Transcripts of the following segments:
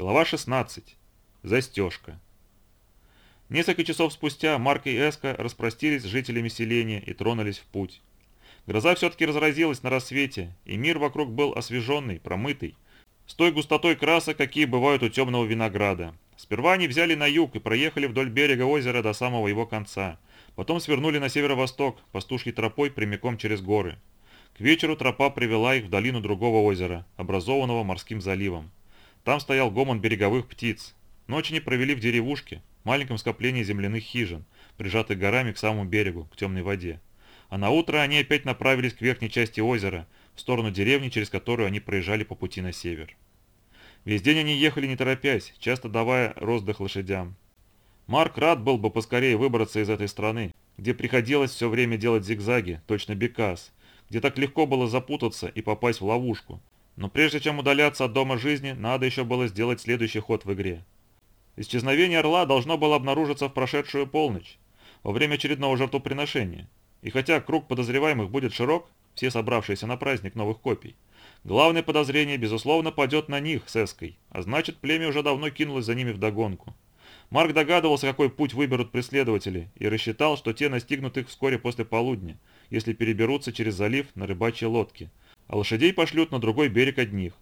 Глава 16. Застежка. Несколько часов спустя Марк и Эска распростились с жителями селения и тронулись в путь. Гроза все-таки разразилась на рассвете, и мир вокруг был освеженный, промытый, с той густотой красок, какие бывают у темного винограда. Сперва они взяли на юг и проехали вдоль берега озера до самого его конца. Потом свернули на северо-восток, пастушьей тропой прямиком через горы. К вечеру тропа привела их в долину другого озера, образованного морским заливом. Там стоял гомон береговых птиц. Ночь они провели в деревушке, маленьком скоплении земляных хижин, прижатых горами к самому берегу, к темной воде. А на утро они опять направились к верхней части озера, в сторону деревни, через которую они проезжали по пути на север. Весь день они ехали не торопясь, часто давая роздых лошадям. Марк рад был бы поскорее выбраться из этой страны, где приходилось все время делать зигзаги, точно бекас, где так легко было запутаться и попасть в ловушку, но прежде чем удаляться от дома жизни, надо еще было сделать следующий ход в игре. Исчезновение орла должно было обнаружиться в прошедшую полночь, во время очередного жертвоприношения. И хотя круг подозреваемых будет широк, все собравшиеся на праздник новых копий, главное подозрение, безусловно, падет на них с Эской, а значит, племя уже давно кинулось за ними вдогонку. Марк догадывался, какой путь выберут преследователи, и рассчитал, что те настигнут их вскоре после полудня, если переберутся через залив на рыбачьи лодки, а лошадей пошлют на другой берег одних.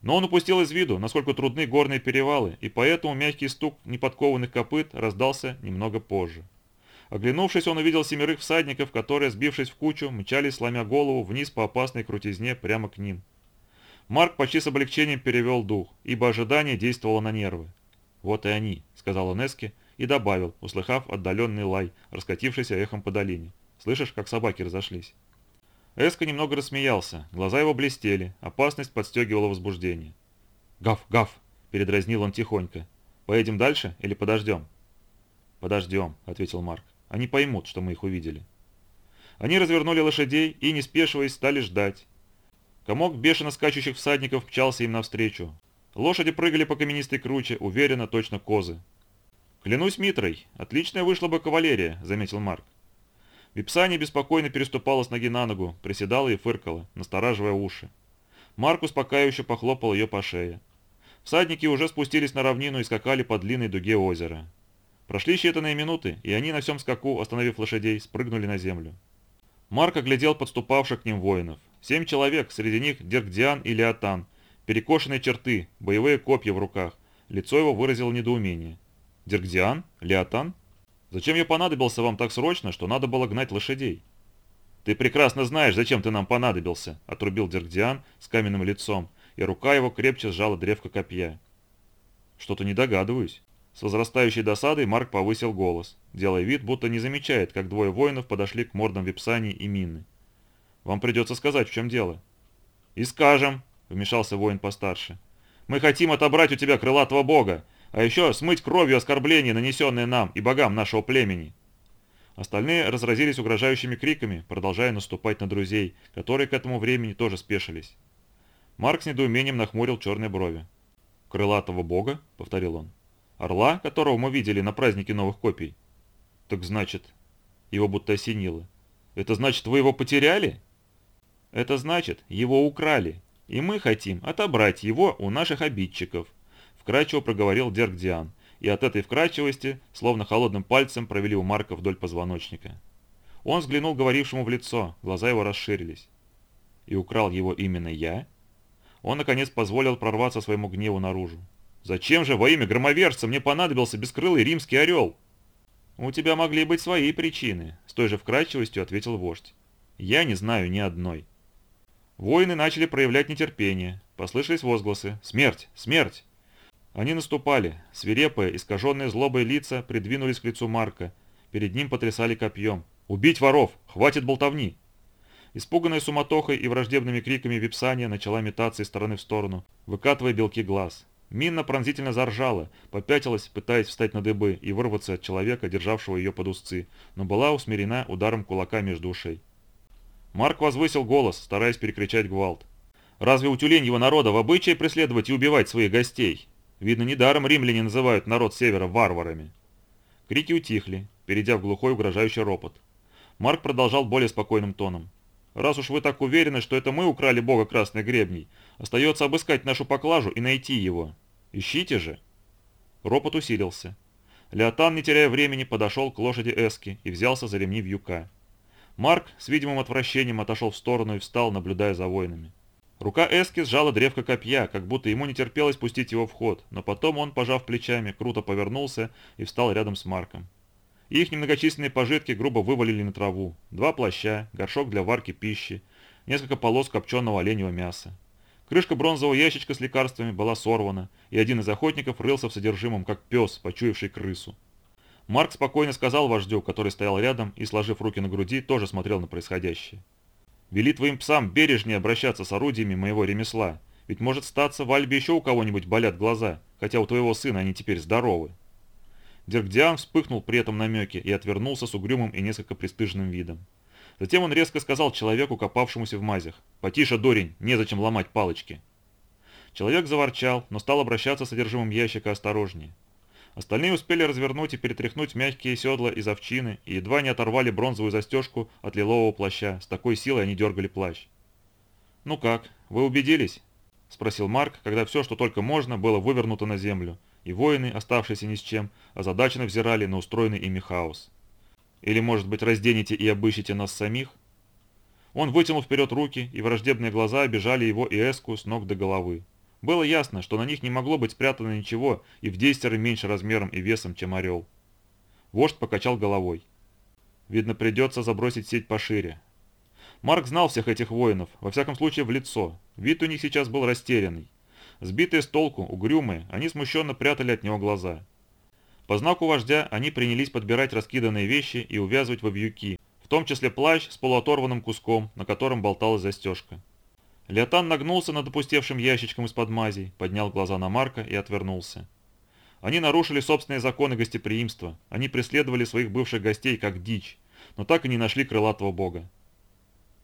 Но он упустил из виду, насколько трудны горные перевалы, и поэтому мягкий стук неподкованных копыт раздался немного позже. Оглянувшись, он увидел семерых всадников, которые, сбившись в кучу, мчались, сломя голову, вниз по опасной крутизне прямо к ним. Марк почти с облегчением перевел дух, ибо ожидание действовало на нервы. «Вот и они», — сказал он Эске и добавил, услыхав отдаленный лай, раскатившийся эхом по долине. «Слышишь, как собаки разошлись?» Эска немного рассмеялся, глаза его блестели, опасность подстегивала возбуждение. «Гав, гав!» – передразнил он тихонько. «Поедем дальше или подождем?» «Подождем», – ответил Марк. «Они поймут, что мы их увидели». Они развернули лошадей и, не спешиваясь, стали ждать. Комок бешено скачущих всадников мчался им навстречу. Лошади прыгали по каменистой круче, уверенно, точно козы. «Клянусь Митрой, отличная вышла бы кавалерия», – заметил Марк. Випсани беспокойно переступала с ноги на ногу, приседала и фыркала, настораживая уши. Марк успокаивающе похлопал ее по шее. Всадники уже спустились на равнину и скакали по длинной дуге озера. Прошли считанные минуты, и они на всем скаку, остановив лошадей, спрыгнули на землю. Марк оглядел подступавших к ним воинов. Семь человек, среди них Деркдиан и Леотан, перекошенные черты, боевые копья в руках. Лицо его выразило недоумение. «Деркдиан? Леотан?» Зачем я понадобился вам так срочно, что надо было гнать лошадей?» «Ты прекрасно знаешь, зачем ты нам понадобился», – отрубил Деркдиан с каменным лицом, и рука его крепче сжала древко копья. «Что-то не догадываюсь». С возрастающей досадой Марк повысил голос, делая вид, будто не замечает, как двое воинов подошли к мордам Випсани и Минны. «Вам придется сказать, в чем дело». «И скажем», – вмешался воин постарше. «Мы хотим отобрать у тебя крылатого бога, а еще смыть кровью оскорбления, нанесенные нам и богам нашего племени». Остальные разразились угрожающими криками, продолжая наступать на друзей, которые к этому времени тоже спешились. Марк с недоумением нахмурил черные брови. «Крылатого бога?» — повторил он. «Орла, которого мы видели на празднике новых копий?» «Так значит...» Его будто осенило. «Это значит, вы его потеряли?» «Это значит, его украли, и мы хотим отобрать его у наших обидчиков вкрадчиво проговорил Дерг Диан, и от этой вкрадчивости, словно холодным пальцем, провели у Марка вдоль позвоночника. Он взглянул говорившему в лицо, глаза его расширились. И украл его именно я? Он, наконец, позволил прорваться своему гневу наружу. «Зачем же во имя громоверца мне понадобился бескрылый римский орел?» «У тебя могли быть свои причины», — с той же вкрадчивостью ответил вождь. «Я не знаю ни одной». Воины начали проявлять нетерпение. Послышались возгласы «Смерть! Смерть!» Они наступали. Свирепые, искаженные злобой лица придвинулись к лицу Марка. Перед ним потрясали копьем. «Убить воров! Хватит болтовни!» Испуганная суматохой и враждебными криками Випсания начала метаться из стороны в сторону, выкатывая белки глаз. Минна пронзительно заржала, попятилась, пытаясь встать на дыбы и вырваться от человека, державшего ее под узцы, но была усмирена ударом кулака между ушей. Марк возвысил голос, стараясь перекричать гвалт. «Разве у тюленьего народа в обычае преследовать и убивать своих гостей? Видно, недаром римляне называют народ севера варварами. Крики утихли, перейдя в глухой угрожающий ропот. Марк продолжал более спокойным тоном. «Раз уж вы так уверены, что это мы украли бога красных гребней, остается обыскать нашу поклажу и найти его. «Ищите же!» Ропот усилился. Леотан, не теряя времени, подошел к лошади Эски и взялся за ремни вьюка. Марк с видимым отвращением отошел в сторону и встал, наблюдая за воинами. Рука Эски сжала древко копья, как будто ему не терпелось пустить его в ход, но потом он, пожав плечами, круто повернулся и встал рядом с Марком. Их немногочисленные пожитки грубо вывалили на траву. Два плаща, горшок для варки пищи, несколько полос копченого оленевого мяса. Крышка бронзового ящичка с лекарствами была сорвана, и один из охотников рылся в содержимом, как пес, почуявший крысу. Марк спокойно сказал вождю, который стоял рядом и, сложив руки на груди, тоже смотрел на происходящее. «Вели твоим псам бережнее обращаться с орудиями моего ремесла, ведь может статься в Альбе еще у кого-нибудь болят глаза, хотя у твоего сына они теперь здоровы». Диркдиан вспыхнул при этом намеке и отвернулся с угрюмым и несколько пристыженным видом. Затем он резко сказал человеку, копавшемуся в мазях, «Потише, дурень, незачем ломать палочки». Человек заворчал, но стал обращаться с содержимым ящика осторожнее. Остальные успели развернуть и перетряхнуть мягкие седла из овчины и едва не оторвали бронзовую застежку от лилового плаща, с такой силой они дергали плащ. «Ну как, вы убедились?» – спросил Марк, когда все, что только можно, было вывернуто на землю, и воины, оставшиеся ни с чем, озадаченно взирали на устроенный ими хаос. Или, может быть, разденете и обыщите нас самих?» Он вытянул вперед руки, и враждебные глаза обижали его и Эску с ног до головы. Было ясно, что на них не могло быть спрятано ничего и в десятеро меньше размером и весом, чем орел. Вождь покачал головой. Видно, придется забросить сеть пошире. Марк знал всех этих воинов, во всяком случае в лицо. Вид у них сейчас был растерянный. Сбитые с толку, угрюмые, они смущенно прятали от него глаза. По знаку вождя они принялись подбирать раскиданные вещи и увязывать во вьюки, в том числе плащ с полуоторванным куском, на котором болталась застежка. Леотан нагнулся над опустевшим ящичком из-под мазей, поднял глаза на Марка и отвернулся. Они нарушили собственные законы гостеприимства, они преследовали своих бывших гостей как дичь, но так и не нашли крылатого бога.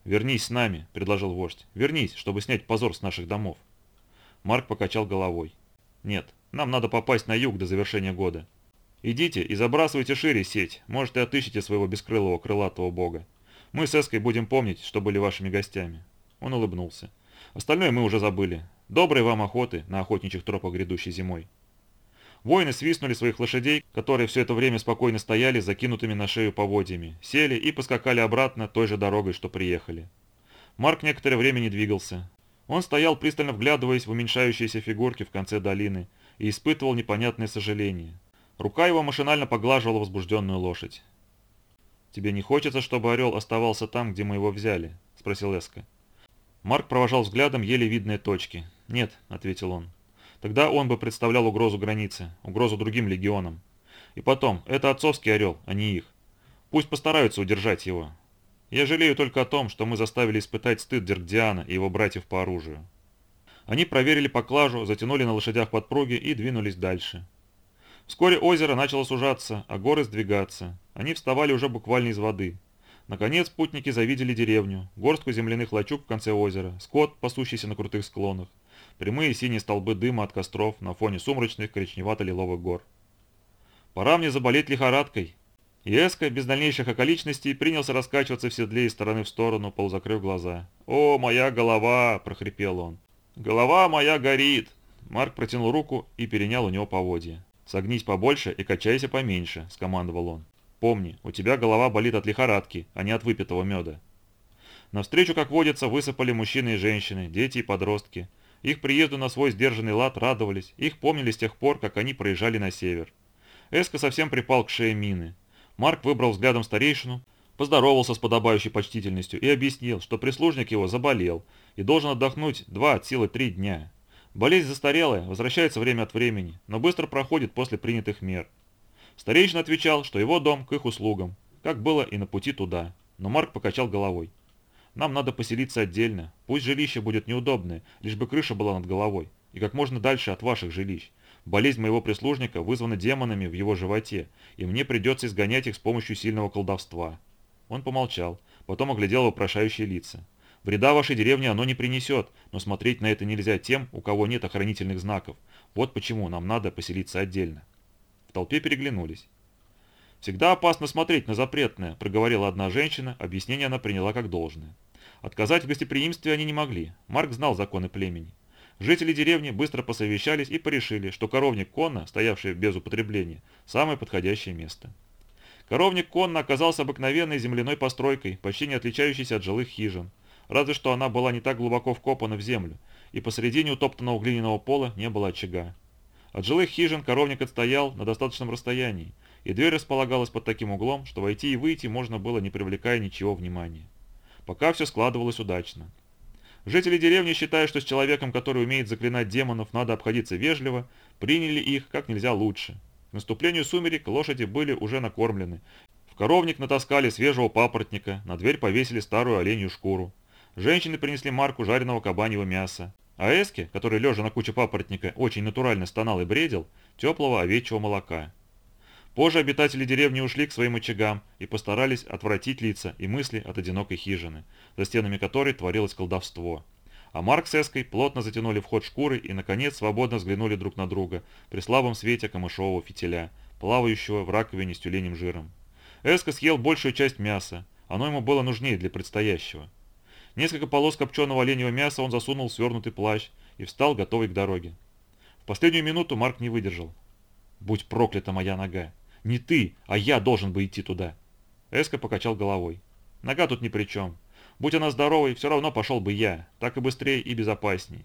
«Вернись с нами», — предложил вождь. «Вернись, чтобы снять позор с наших домов». Марк покачал головой. «Нет, нам надо попасть на юг до завершения года. Идите и забрасывайте шире сеть, может и отыщите своего бескрылого крылатого бога. Мы с Эской будем помнить, что были вашими гостями». Он улыбнулся. «Остальное мы уже забыли. Доброй вам охоты на охотничьих тропах грядущей зимой». Воины свистнули своих лошадей, которые все это время спокойно стояли закинутыми на шею поводьями, сели и поскакали обратно той же дорогой, что приехали. Марк некоторое время не двигался. Он стоял, пристально вглядываясь в уменьшающиеся фигурки в конце долины, и испытывал непонятное сожаление. Рука его машинально поглаживала возбужденную лошадь. «Тебе не хочется, чтобы орел оставался там, где мы его взяли?» – спросил Эска. Марк провожал взглядом еле видные точки. «Нет», – ответил он. «Тогда он бы представлял угрозу границы, угрозу другим легионам. И потом, это отцовский орел, а не их. Пусть постараются удержать его. Я жалею только о том, что мы заставили испытать стыд Диркдиана и его братьев по оружию». Они проверили поклажу, затянули на лошадях подпруги и двинулись дальше. Вскоре озеро начало сужаться, а горы сдвигаться. Они вставали уже буквально из воды. Наконец путники завидели деревню, горстку земляных лачуг в конце озера, скот, пасущийся на крутых склонах, прямые синие столбы дыма от костров на фоне сумрачных коричневато-лиловых гор. «Пора мне заболеть лихорадкой!» И без дальнейших околичностей, принялся раскачиваться в седле из стороны в сторону, полузакрыв глаза. «О, моя голова!» – прохрипел он. «Голова моя горит!» Марк протянул руку и перенял у него поводья. «Согнись побольше и качайся поменьше», – скомандовал он. «Помни, у тебя голова болит от лихорадки, а не от выпитого меда». Навстречу, как водится, высыпали мужчины и женщины, дети и подростки. Их приезду на свой сдержанный лад радовались, их помнили с тех пор, как они проезжали на север. Эска совсем припал к шее мины. Марк выбрал взглядом старейшину, поздоровался с подобающей почтительностью и объяснил, что прислужник его заболел и должен отдохнуть два от силы три дня. Болезнь застарелая, возвращается время от времени, но быстро проходит после принятых мер. Старейшин отвечал, что его дом к их услугам, как было и на пути туда, но Марк покачал головой. «Нам надо поселиться отдельно, пусть жилище будет неудобное, лишь бы крыша была над головой, и как можно дальше от ваших жилищ. Болезнь моего прислужника вызвана демонами в его животе, и мне придется изгонять их с помощью сильного колдовства». Он помолчал, потом оглядел вопрошающие лица. Вреда вашей деревне оно не принесет, но смотреть на это нельзя тем, у кого нет охранительных знаков. Вот почему нам надо поселиться отдельно. Толпе переглянулись. «Всегда опасно смотреть на запретное», – проговорила одна женщина, объяснение она приняла как должное. Отказать в гостеприимстве они не могли. Марк знал законы племени. Жители деревни быстро посовещались и порешили, что коровник Конна, стоявший без употребления, самое подходящее место. Коровник Конна оказался обыкновенной земляной постройкой, почти не отличающейся от жилых хижин, разве что она была не так глубоко вкопана в землю, и посредине утоптанного глиняного пола не было очага. От жилых хижин коровник отстоял на достаточном расстоянии, и дверь располагалась под таким углом, что войти и выйти можно было, не привлекая ничего внимания. Пока все складывалось удачно. Жители деревни, считая, что с человеком, который умеет заклинать демонов, надо обходиться вежливо, приняли их как нельзя лучше. К наступлению сумерек лошади были уже накормлены. В коровник натаскали свежего папоротника, на дверь повесили старую оленью шкуру. Женщины принесли марку жареного кабаньего мяса. А Эске, который, лежа на куче папоротника, очень натурально стонал и бредил, теплого овечьего молока. Позже обитатели деревни ушли к своим очагам и постарались отвратить лица и мысли от одинокой хижины, за стенами которой творилось колдовство. А Марк с Эской плотно затянули вход шкуры и, наконец, свободно взглянули друг на друга при слабом свете камышового фитиля, плавающего в раковине с тюленем жиром. Эска съел большую часть мяса, оно ему было нужнее для предстоящего. Несколько полос копченого оленьего мяса он засунул в свернутый плащ и встал, готовый к дороге. В последнюю минуту Марк не выдержал. «Будь проклята моя нога! Не ты, а я должен бы идти туда!» Эска покачал головой. «Нога тут ни при чем. Будь она здоровой, все равно пошел бы я, так и быстрее и безопасней.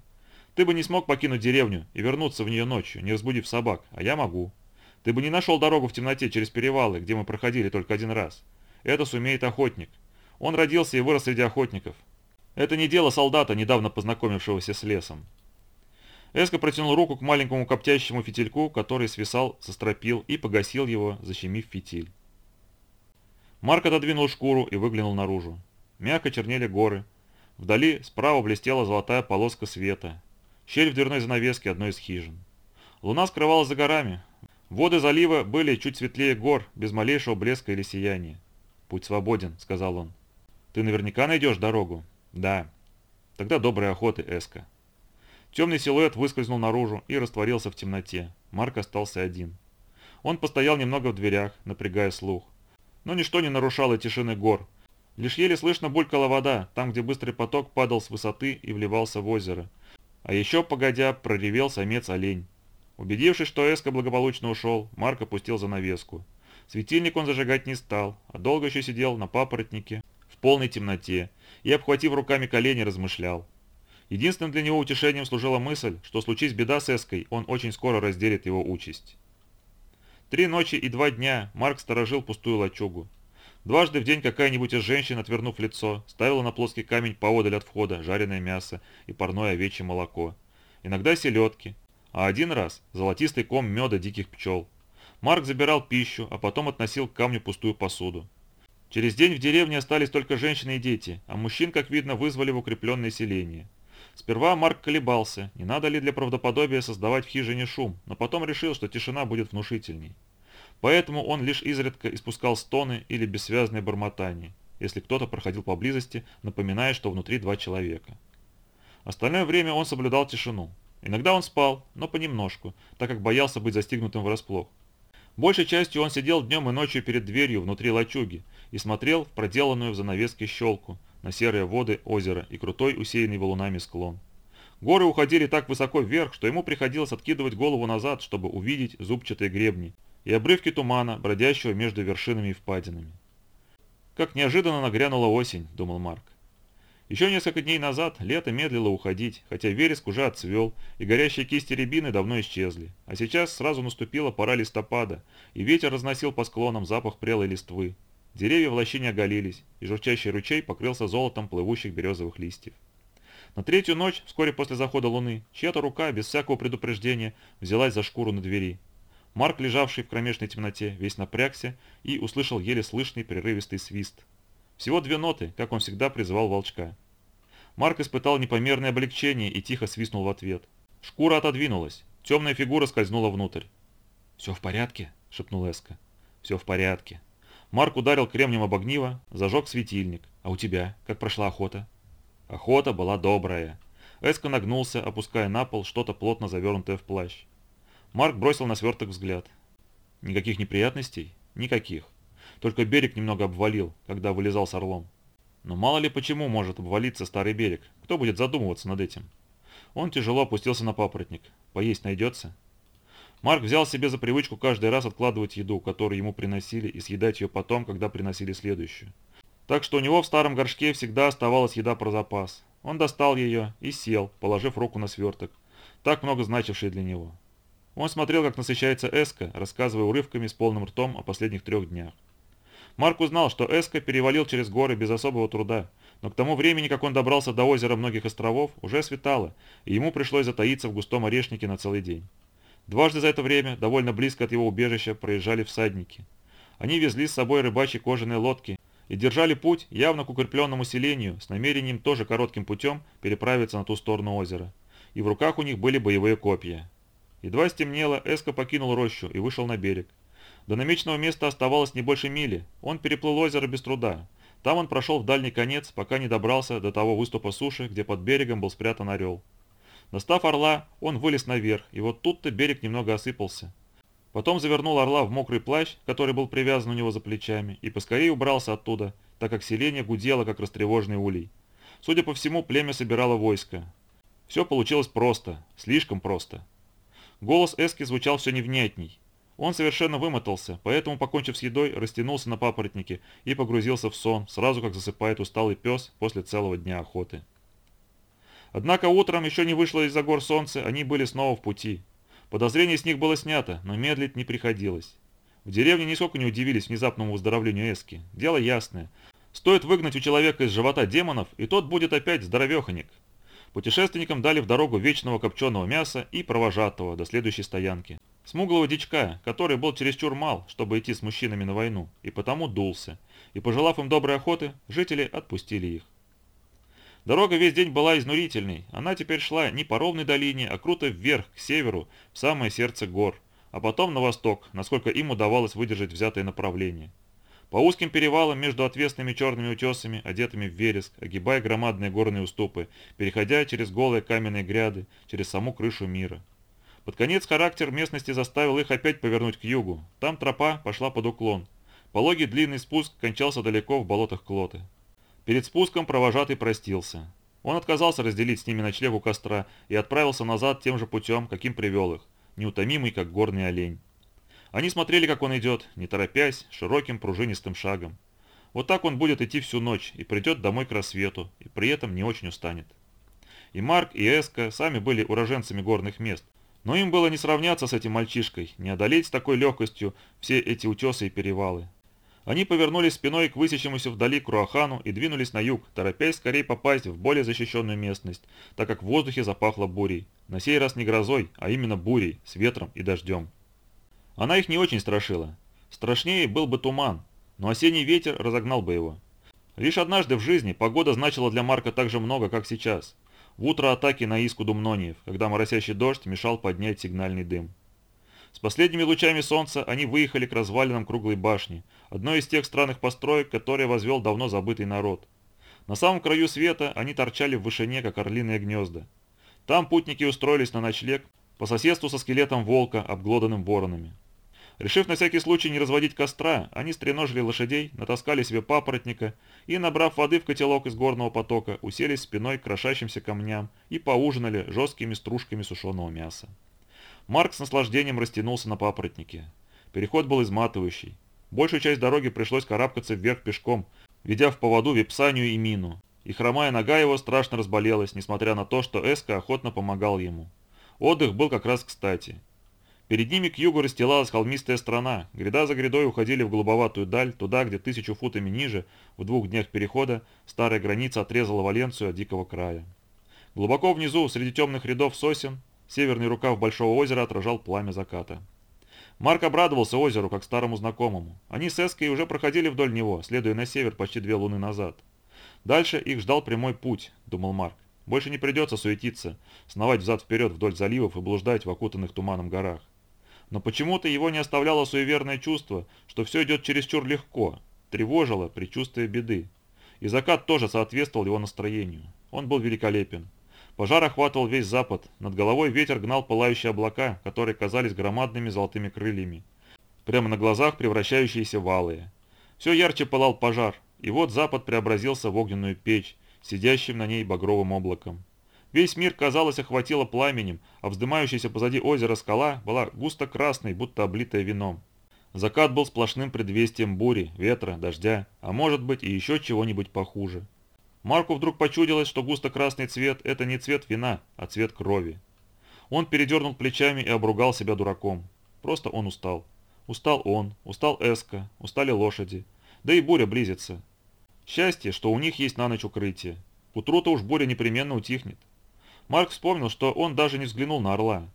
Ты бы не смог покинуть деревню и вернуться в нее ночью, не разбудив собак, а я могу. Ты бы не нашел дорогу в темноте через перевалы, где мы проходили только один раз. Это сумеет охотник. Он родился и вырос среди охотников. Это не дело солдата, недавно познакомившегося с лесом. Эска протянул руку к маленькому коптящему фитильку, который свисал со стропил и погасил его, защемив фитиль. Марк отодвинул шкуру и выглянул наружу. Мягко чернели горы. Вдали справа блестела золотая полоска света. Щель в дверной занавеске одной из хижин. Луна скрывалась за горами. Воды залива были чуть светлее гор, без малейшего блеска или сияния. «Путь свободен», — сказал он. «Ты наверняка найдешь дорогу?» Да. Тогда доброй охоты, Эска. Темный силуэт выскользнул наружу и растворился в темноте. Марк остался один. Он постоял немного в дверях, напрягая слух. Но ничто не нарушало тишины гор. Лишь еле слышно булькала вода, там, где быстрый поток падал с высоты и вливался в озеро. А еще, погодя, проревел самец-олень. Убедившись, что Эска благополучно ушел, Марк опустил занавеску. Светильник он зажигать не стал, а долго еще сидел на папоротнике в полной темноте и, обхватив руками колени, размышлял. Единственным для него утешением служила мысль, что случись беда с Эской, он очень скоро разделит его участь. Три ночи и два дня Марк сторожил пустую лачугу. Дважды в день какая-нибудь из женщин, отвернув лицо, ставила на плоский камень поодаль от входа жареное мясо и парное овечье молоко. Иногда селедки, а один раз золотистый ком меда диких пчел. Марк забирал пищу, а потом относил к камню пустую посуду. Через день в деревне остались только женщины и дети, а мужчин, как видно, вызвали в укрепленное селение. Сперва Марк колебался, не надо ли для правдоподобия создавать в хижине шум, но потом решил, что тишина будет внушительней. Поэтому он лишь изредка испускал стоны или бессвязное бормотание, если кто-то проходил поблизости, напоминая, что внутри два человека. Остальное время он соблюдал тишину. Иногда он спал, но понемножку, так как боялся быть застигнутым врасплох. Большей частью он сидел днем и ночью перед дверью внутри лачуги и смотрел в проделанную в занавеске щелку на серые воды озера и крутой усеянный валунами склон. Горы уходили так высоко вверх, что ему приходилось откидывать голову назад, чтобы увидеть зубчатые гребни и обрывки тумана, бродящего между вершинами и впадинами. «Как неожиданно нагрянула осень», — думал Марк. Еще несколько дней назад лето медлило уходить, хотя вереск уже отцвел, и горящие кисти рябины давно исчезли. А сейчас сразу наступила пора листопада, и ветер разносил по склонам запах прелой листвы. Деревья в лощине оголились, и журчащий ручей покрылся золотом плывущих березовых листьев. На третью ночь, вскоре после захода луны, чья-то рука, без всякого предупреждения, взялась за шкуру на двери. Марк, лежавший в кромешной темноте, весь напрягся и услышал еле слышный прерывистый свист – всего две ноты, как он всегда призывал волчка. Марк испытал непомерное облегчение и тихо свистнул в ответ. Шкура отодвинулась. Темная фигура скользнула внутрь. «Все в порядке?» – шепнул Эска. «Все в порядке». Марк ударил кремнем об огниво, зажег светильник. «А у тебя? Как прошла охота?» Охота была добрая. Эска нагнулся, опуская на пол что-то плотно завернутое в плащ. Марк бросил на сверток взгляд. «Никаких неприятностей?» «Никаких. Только берег немного обвалил, когда вылезал с орлом. Но мало ли почему может обвалиться старый берег. Кто будет задумываться над этим? Он тяжело опустился на папоротник. Поесть найдется? Марк взял себе за привычку каждый раз откладывать еду, которую ему приносили, и съедать ее потом, когда приносили следующую. Так что у него в старом горшке всегда оставалась еда про запас. Он достал ее и сел, положив руку на сверток, так много значивший для него. Он смотрел, как насыщается Эска, рассказывая урывками с полным ртом о последних трех днях. Марк узнал, что Эска перевалил через горы без особого труда, но к тому времени, как он добрался до озера многих островов, уже светало, и ему пришлось затаиться в густом орешнике на целый день. Дважды за это время, довольно близко от его убежища, проезжали всадники. Они везли с собой рыбачьи кожаные лодки и держали путь явно к укрепленному селению с намерением тоже коротким путем переправиться на ту сторону озера. И в руках у них были боевые копья. Едва стемнело, Эско покинул рощу и вышел на берег. До намеченного места оставалось не больше мили. Он переплыл озеро без труда. Там он прошел в дальний конец, пока не добрался до того выступа суши, где под берегом был спрятан орел. Достав орла, он вылез наверх, и вот тут-то берег немного осыпался. Потом завернул орла в мокрый плащ, который был привязан у него за плечами, и поскорее убрался оттуда, так как селение гудело, как растревоженный улей. Судя по всему, племя собирало войско. Все получилось просто, слишком просто. Голос Эски звучал все невнятней. Он совершенно вымотался, поэтому, покончив с едой, растянулся на папоротнике и погрузился в сон, сразу как засыпает усталый пес после целого дня охоты. Однако утром еще не вышло из-за гор солнце, они были снова в пути. Подозрение с них было снято, но медлить не приходилось. В деревне нисколько не удивились внезапному выздоровлению Эски. Дело ясное. Стоит выгнать у человека из живота демонов, и тот будет опять здоровеханик. Путешественникам дали в дорогу вечного копченого мяса и провожатого до следующей стоянки. Смуглого дичка, который был чересчур мал, чтобы идти с мужчинами на войну, и потому дулся. И пожелав им доброй охоты, жители отпустили их. Дорога весь день была изнурительной. Она теперь шла не по ровной долине, а круто вверх, к северу, в самое сердце гор, а потом на восток, насколько им удавалось выдержать взятое направление. По узким перевалам между отвесными черными утесами, одетыми в вереск, огибая громадные горные уступы, переходя через голые каменные гряды, через саму крышу мира. Под конец характер местности заставил их опять повернуть к югу. Там тропа пошла под уклон. Пологий длинный спуск кончался далеко в болотах Клоты. Перед спуском провожатый простился. Он отказался разделить с ними ночлег у костра и отправился назад тем же путем, каким привел их, неутомимый, как горный олень. Они смотрели, как он идет, не торопясь, широким пружинистым шагом. Вот так он будет идти всю ночь и придет домой к рассвету, и при этом не очень устанет. И Марк, и Эска сами были уроженцами горных мест, но им было не сравняться с этим мальчишкой, не одолеть с такой легкостью все эти утесы и перевалы. Они повернулись спиной к высящемуся вдали Круахану и двинулись на юг, торопясь скорее попасть в более защищенную местность, так как в воздухе запахло бурей. На сей раз не грозой, а именно бурей, с ветром и дождем. Она их не очень страшила. Страшнее был бы туман, но осенний ветер разогнал бы его. Лишь однажды в жизни погода значила для Марка так же много, как сейчас. В утро атаки на Иску Думнониев, когда моросящий дождь мешал поднять сигнальный дым. С последними лучами солнца они выехали к развалинам круглой башни, одной из тех странных построек, которые возвел давно забытый народ. На самом краю света они торчали в вышине, как орлиные гнезда. Там путники устроились на ночлег, по соседству со скелетом волка, обглоданным воронами. Решив на всякий случай не разводить костра, они стреножили лошадей, натаскали себе папоротника и, набрав воды в котелок из горного потока, уселись спиной к крошащимся камням и поужинали жесткими стружками сушеного мяса. Марк с наслаждением растянулся на папоротнике. Переход был изматывающий. Большую часть дороги пришлось карабкаться вверх пешком, ведя в поводу Випсанию и Мину. И хромая нога его страшно разболелась, несмотря на то, что Эска охотно помогал ему. Отдых был как раз кстати. Перед ними к югу расстилалась холмистая страна. Гряда за грядой уходили в голубоватую даль, туда, где тысячу футами ниже, в двух днях перехода, старая граница отрезала Валенцию от дикого края. Глубоко внизу, среди темных рядов сосен, северный рукав Большого озера отражал пламя заката. Марк обрадовался озеру, как старому знакомому. Они с Эской уже проходили вдоль него, следуя на север почти две луны назад. Дальше их ждал прямой путь, думал Марк. Больше не придется суетиться, сновать взад-вперед вдоль заливов и блуждать в окутанных туманом горах. Но почему-то его не оставляло суеверное чувство, что все идет чересчур легко, тревожило предчувствие беды. И закат тоже соответствовал его настроению. Он был великолепен. Пожар охватывал весь запад, над головой ветер гнал пылающие облака, которые казались громадными золотыми крыльями, прямо на глазах превращающиеся в алые. Все ярче пылал пожар, и вот запад преобразился в огненную печь, сидящим на ней багровым облаком. Весь мир, казалось, охватило пламенем, а вздымающаяся позади озера скала была густо-красной, будто облитая вином. Закат был сплошным предвестием бури, ветра, дождя, а может быть и еще чего-нибудь похуже. Марку вдруг почудилось, что густо-красный цвет – это не цвет вина, а цвет крови. Он передернул плечами и обругал себя дураком. Просто он устал. Устал он, устал Эска, устали лошади. Да и буря близится. Счастье, что у них есть на ночь укрытие. К утру-то уж буря непременно утихнет. Марк вспомнил, что он даже не взглянул на орла.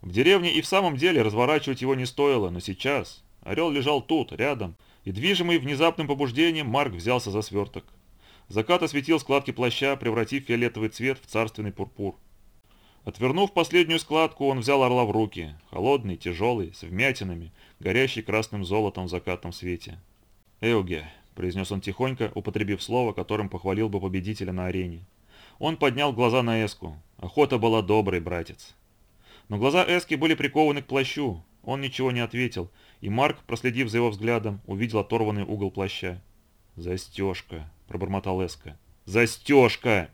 В деревне и в самом деле разворачивать его не стоило, но сейчас орел лежал тут, рядом, и движимый внезапным побуждением Марк взялся за сверток. Закат осветил складки плаща, превратив фиолетовый цвет в царственный пурпур. Отвернув последнюю складку, он взял орла в руки, холодный, тяжелый, с вмятинами, горящий красным золотом в закатном свете. «Эуге», — произнес он тихонько, употребив слово, которым похвалил бы победителя на арене. Он поднял глаза на Эску. Охота была добрый, братец. Но глаза Эски были прикованы к плащу. Он ничего не ответил, и Марк, проследив за его взглядом, увидел оторванный угол плаща. «Застежка», — пробормотал Эска. «Застежка!»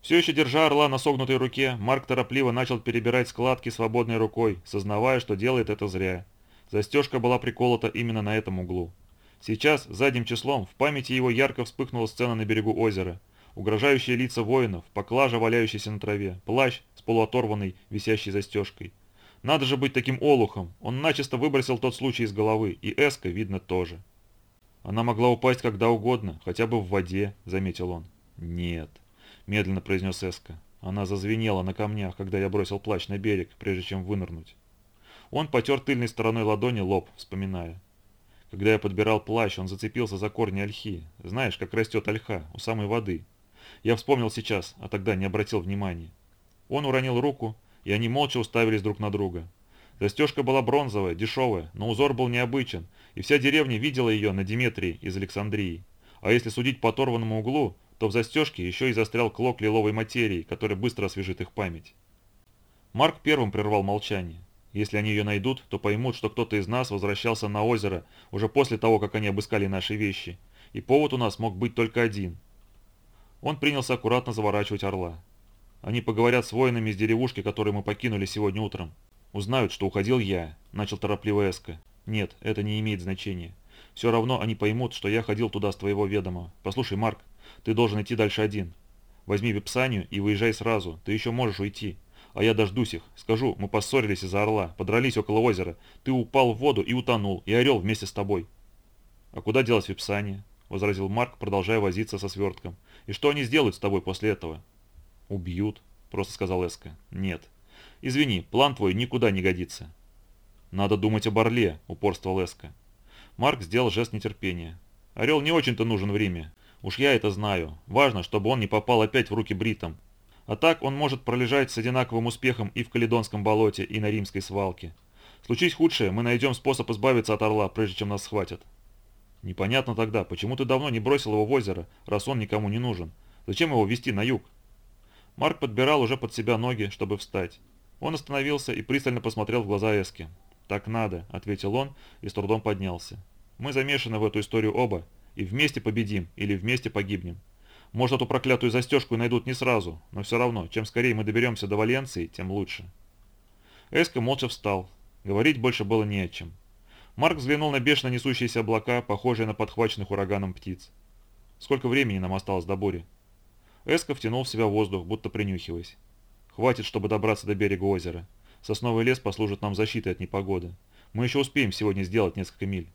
Все еще держа орла на согнутой руке, Марк торопливо начал перебирать складки свободной рукой, сознавая, что делает это зря. Застежка была приколота именно на этом углу. Сейчас, задним числом, в памяти его ярко вспыхнула сцена на берегу озера угрожающие лица воинов, поклажа, валяющаяся на траве, плащ с полуоторванной, висящей застежкой. Надо же быть таким олухом, он начисто выбросил тот случай из головы, и Эска, видно, тоже. Она могла упасть когда угодно, хотя бы в воде, заметил он. Нет, медленно произнес Эска. Она зазвенела на камнях, когда я бросил плащ на берег, прежде чем вынырнуть. Он потер тыльной стороной ладони лоб, вспоминая. Когда я подбирал плащ, он зацепился за корни ольхи. Знаешь, как растет ольха, у самой воды. Я вспомнил сейчас, а тогда не обратил внимания. Он уронил руку, и они молча уставились друг на друга. Застежка была бронзовая, дешевая, но узор был необычен, и вся деревня видела ее на Диметрии из Александрии. А если судить по оторванному углу, то в застежке еще и застрял клок лиловой материи, который быстро освежит их память. Марк первым прервал молчание. Если они ее найдут, то поймут, что кто-то из нас возвращался на озеро уже после того, как они обыскали наши вещи. И повод у нас мог быть только один – он принялся аккуратно заворачивать орла. Они поговорят с воинами из деревушки, которую мы покинули сегодня утром. Узнают, что уходил я, начал торопливо Эска. Нет, это не имеет значения. Все равно они поймут, что я ходил туда с твоего ведома. Послушай, Марк, ты должен идти дальше один. Возьми випсанию и выезжай сразу, ты еще можешь уйти. А я дождусь их. Скажу, мы поссорились из-за орла, подрались около озера. Ты упал в воду и утонул, и орел вместе с тобой. А куда делась випсания? возразил Марк, продолжая возиться со свертком. «И что они сделают с тобой после этого?» «Убьют», — просто сказал Эска. «Нет. Извини, план твой никуда не годится». «Надо думать об Орле», — упорствовал Эска. Марк сделал жест нетерпения. «Орел не очень-то нужен в Риме. Уж я это знаю. Важно, чтобы он не попал опять в руки бритам. А так он может пролежать с одинаковым успехом и в Каледонском болоте, и на римской свалке. Случись худшее, мы найдем способ избавиться от Орла, прежде чем нас схватят». Непонятно тогда, почему ты давно не бросил его в озеро, раз он никому не нужен. Зачем его вести на юг? Марк подбирал уже под себя ноги, чтобы встать. Он остановился и пристально посмотрел в глаза Эски. «Так надо», — ответил он и с трудом поднялся. «Мы замешаны в эту историю оба, и вместе победим или вместе погибнем. Может, эту проклятую застежку найдут не сразу, но все равно, чем скорее мы доберемся до Валенции, тем лучше». Эска молча встал. Говорить больше было не о чем. Марк взглянул на бешено несущиеся облака, похожие на подхваченных ураганом птиц. Сколько времени нам осталось до бури? Эска втянул в себя воздух, будто принюхиваясь. Хватит, чтобы добраться до берега озера. Сосновый лес послужит нам защитой от непогоды. Мы еще успеем сегодня сделать несколько миль.